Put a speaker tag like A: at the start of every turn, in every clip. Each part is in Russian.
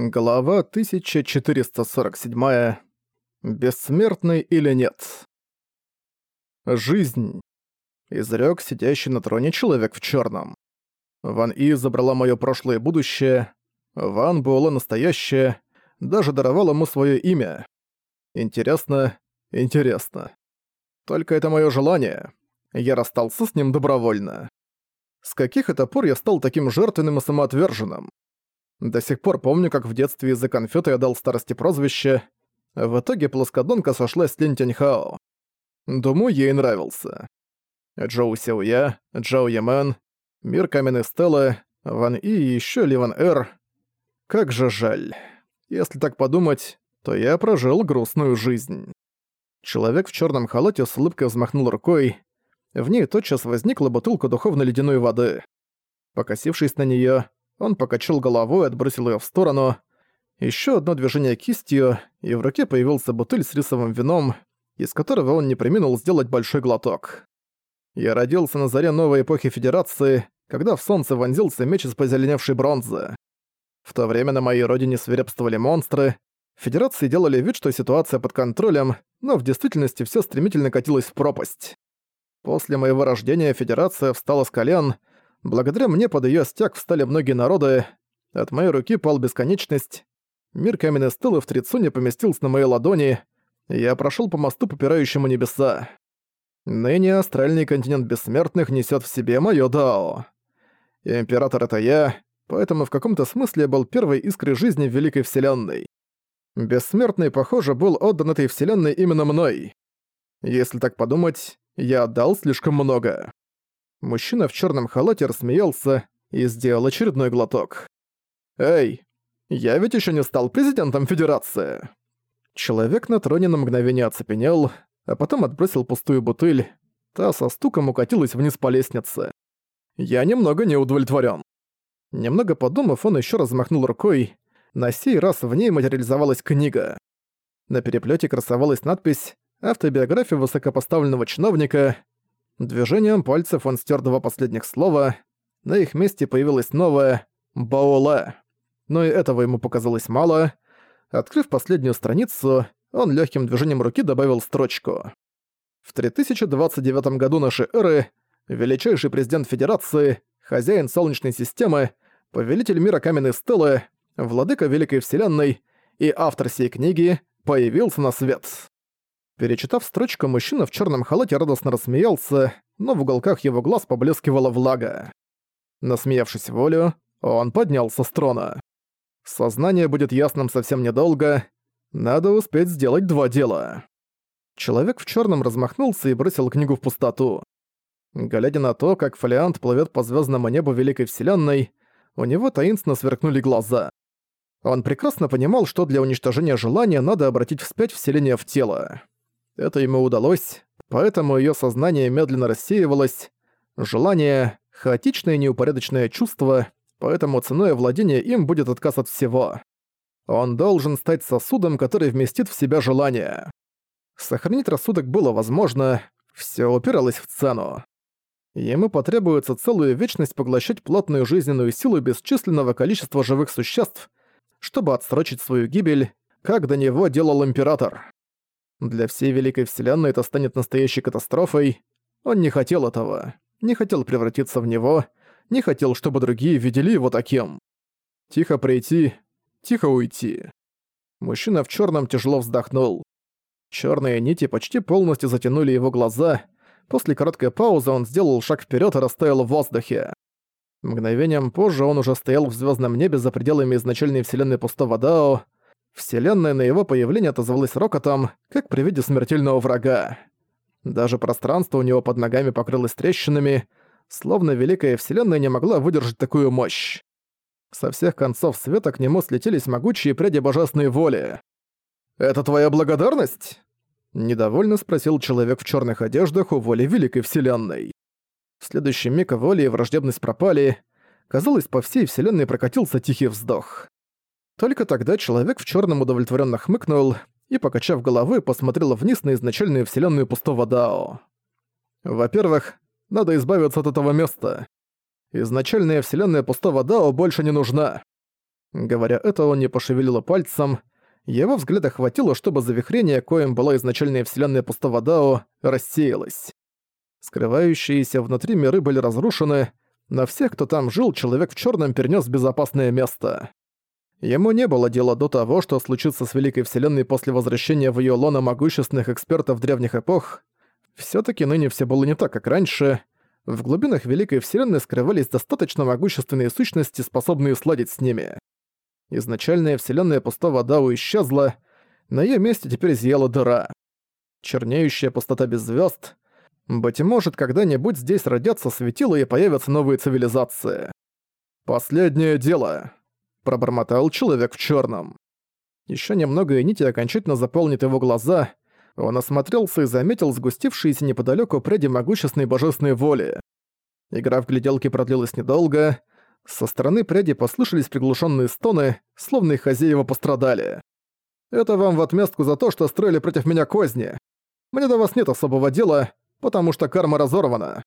A: Глава 1447. Бессмертный или нет? Жизнь. Изрёк сидящий на троне человек в чёрном. Ван И забрала моё прошлое и будущее. Ван Буэлэ настоящее. Даже даровала ему своё имя. Интересно, интересно. Только это моё желание. Я расстался с ним добровольно. С каких это пор я стал таким жертвенным и самоотверженным? До сих пор помню, как в детстве из-за конфеты я дал старости прозвище. В итоге плоскодонка сошлась с Лин Тяньхао. Думаю, ей нравился. Джоу Сяоя, Джоу Ямен, Мир Каменной Стеллы, Ван И и ещё Ливан Эр. Как же жаль. Если так подумать, то я прожил грустную жизнь. Человек в чёрном халате с улыбкой взмахнул рукой. В ней тотчас возникла бутылка духовной ледяной воды. Покосившись на неё, он покачал головой отбросил её в сторону. Ещё одно движение кистью, и в руке появился бутыль с рисовым вином, из которого он не преминул сделать большой глоток. Я родился на заре новой эпохи Федерации, когда в солнце вонзился меч из позеленевшей бронзы. В то время на моей родине свирепствовали монстры. Федерации делали вид, что ситуация под контролем, но в действительности всё стремительно катилось в пропасть. После моего рождения Федерация встала с колен — Благодаря мне под её стяг встали многие народы. От моей руки пал бесконечность. Мир каменной стелы в Трицуне поместился на моей ладони. Я прошёл по мосту, попирающему небеса. Ныне астральный континент бессмертных несёт в себе моё Дао. Император — это я, поэтому в каком-то смысле был первой искрой жизни в Великой Вселенной. Бессмертный, похоже, был отдан этой Вселенной именно мной. Если так подумать, я отдал слишком много. Мужчина в черном халате рассмеялся и сделал очередной глоток. «Эй, я ведь еще не стал президентом Федерации!» Человек на троне на мгновение оцепенел, а потом отбросил пустую бутыль. Та со стуком укатилась вниз по лестнице. «Я немного не удовлетворен. Немного подумав, он еще размахнул рукой. На сей раз в ней материализовалась книга. На переплете красовалась надпись «Автобиография высокопоставленного чиновника», Движением пальцев он стер два последних слова. На их месте появилось новое «Баола». Но и этого ему показалось мало. Открыв последнюю страницу, он легким движением руки добавил строчку. В 3029 году нашей эры величайший президент Федерации, хозяин Солнечной системы, повелитель мира Каменной Стелы, владыка Великой Вселенной и автор сей книги появился на свет. Перечитав строчку, мужчина в черном халате радостно рассмеялся, но в уголках его глаз поблескивала влага. Насмеявшись волю, он поднялся с трона. Сознание будет ясным совсем недолго. Надо успеть сделать два дела. Человек в черном размахнулся и бросил книгу в пустоту. Глядя на то, как фолиант плывет по звездному небу Великой Вселенной, у него таинственно сверкнули глаза. Он прекрасно понимал, что для уничтожения желания надо обратить вспять вселение в тело. Это ему удалось, поэтому её сознание медленно рассеивалось. Желание — хаотичное неупорядоченное чувство, поэтому ценой владения им будет отказ от всего. Он должен стать сосудом, который вместит в себя желание. Сохранить рассудок было возможно, всё упиралось в цену. Ему потребуется целую вечность поглощать плотную жизненную силу бесчисленного количества живых существ, чтобы отсрочить свою гибель, как до него делал Император. Для всей Великой Вселенной это станет настоящей катастрофой. Он не хотел этого. Не хотел превратиться в него. Не хотел, чтобы другие видели его таким. Тихо прийти, тихо уйти. Мужчина в черном тяжело вздохнул. Черные нити почти полностью затянули его глаза. После короткой паузы он сделал шаг вперед и растаял в воздухе. Мгновением позже он уже стоял в звездном небе за пределами изначальной вселенной пустого Дао. Вселенная на его появление отозвалась рокотом, как при виде смертельного врага. Даже пространство у него под ногами покрылось трещинами, словно Великая Вселенная не могла выдержать такую мощь. Со всех концов света к нему слетелись могучие пряди божественной воли. «Это твоя благодарность?» Недовольно спросил человек в черных одеждах у воли Великой Вселенной. В следующий миг воли и враждебность пропали. Казалось, по всей Вселенной прокатился тихий вздох. Только тогда человек в черном удовлетворенно хмыкнул и, покачав головой, посмотрел вниз на изначальную вселенную пустого Дао. Во-первых, надо избавиться от этого места. Изначальная вселенная пустого Дао больше не нужна. Говоря это, он не пошевелил пальцем. Его взгляд охватило, чтобы завихрение, коим была изначальная вселенная пустого Дао, рассеялось. Скрывающиеся внутри миры были разрушены, но всех, кто там жил, человек в черном перенес безопасное место. Ему не было дела до того, что случится с Великой Вселенной после возвращения в её лоно могущественных экспертов древних эпох. все таки ныне все было не так, как раньше. В глубинах Великой Вселенной скрывались достаточно могущественные сущности, способные сладить с ними. Изначальная Вселенная пустого Дау исчезла, на её месте теперь зияла дыра. Чернеющая пустота без звёзд. Быть может, когда-нибудь здесь родятся светила и появятся новые цивилизации. Последнее дело пробормотал человек в черном. Еще немного и нити окончательно заполнит его глаза. Он осмотрелся и заметил сгустившиеся неподалеку пряди могущественной божественной воли. Игра в гляделки продлилась недолго. Со стороны пряди послышались приглушенные стоны, словно их хозяева пострадали. «Это вам в отместку за то, что строили против меня козни. Мне до вас нет особого дела, потому что карма разорвана.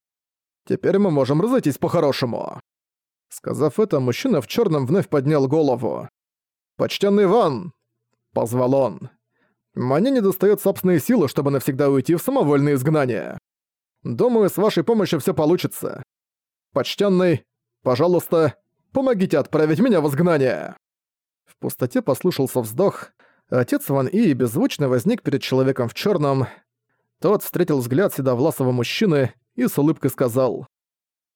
A: Теперь мы можем разойтись по-хорошему». Сказав это, мужчина в черном вновь поднял голову. «Почтенный Иван!» — позвал он. «Мне недостает собственной силы, чтобы навсегда уйти в самовольное изгнание. Думаю, с вашей помощью все получится. Почтенный, пожалуйста, помогите отправить меня в изгнание!» В пустоте послышался вздох. Отец Ван И беззвучно возник перед человеком в черном. Тот встретил взгляд седовласого мужчины и с улыбкой сказал.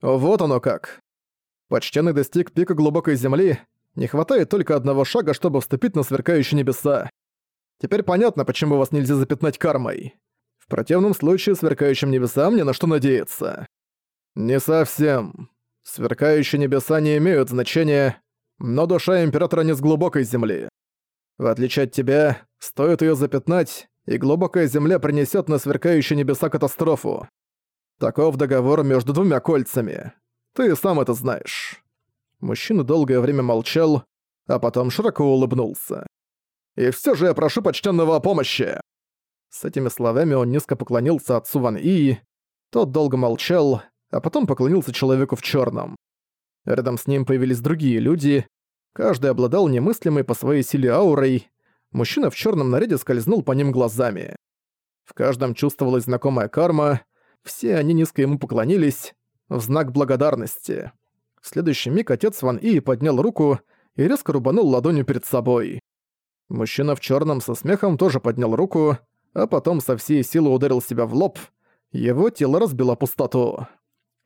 A: «Вот оно как. Почтенный достиг пика глубокой земли, не хватает только одного шага, чтобы вступить на сверкающие небеса. Теперь понятно, почему вас нельзя запятнать кармой. В противном случае сверкающим небесам не на что надеяться. Не совсем. Сверкающие небеса не имеют значения, но душа Императора не с глубокой земли. В отличие от тебя, стоит ее запятнать, и глубокая земля принесет на сверкающие небеса катастрофу. Таков договор между двумя кольцами. Ты сам это знаешь». Мужчина долгое время молчал, а потом широко улыбнулся. «И все же я прошу почтенного о помощи!» С этими словами он низко поклонился отцу Ван И. Тот долго молчал, а потом поклонился человеку в черном. Рядом с ним появились другие люди. Каждый обладал немыслимой по своей силе аурой. Мужчина в черном наряде скользнул по ним глазами. В каждом чувствовалась знакомая карма. Все они низко ему поклонились, в знак благодарности. В следующий миг отец Ван И поднял руку и резко рубанул ладонью перед собой. Мужчина в черном со смехом тоже поднял руку, а потом со всей силы ударил себя в лоб. Его тело разбило пустоту.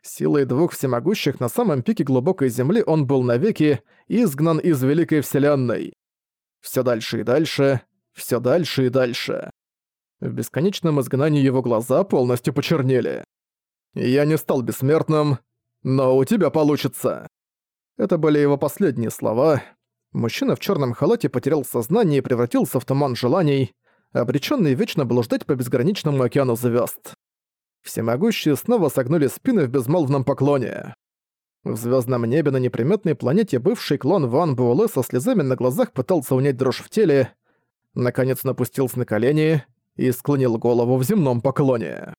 A: Силой двух всемогущих на самом пике глубокой земли он был навеки изгнан из Великой Вселенной. Все дальше и дальше, все дальше и дальше. В бесконечном изгнании его глаза полностью почернели. Я не стал бессмертным, но у тебя получится. Это были его последние слова. Мужчина в черном халате потерял сознание и превратился в туман желаний, обреченный вечно блуждать по безграничному океану звезд. Всемогущие снова согнули спины в безмолвном поклоне. В звездном небе на неприметной планете бывший клон Ван Буэлэ со слезами на глазах пытался унять дрожь в теле, наконец напустился на колени и склонил голову в земном поклоне.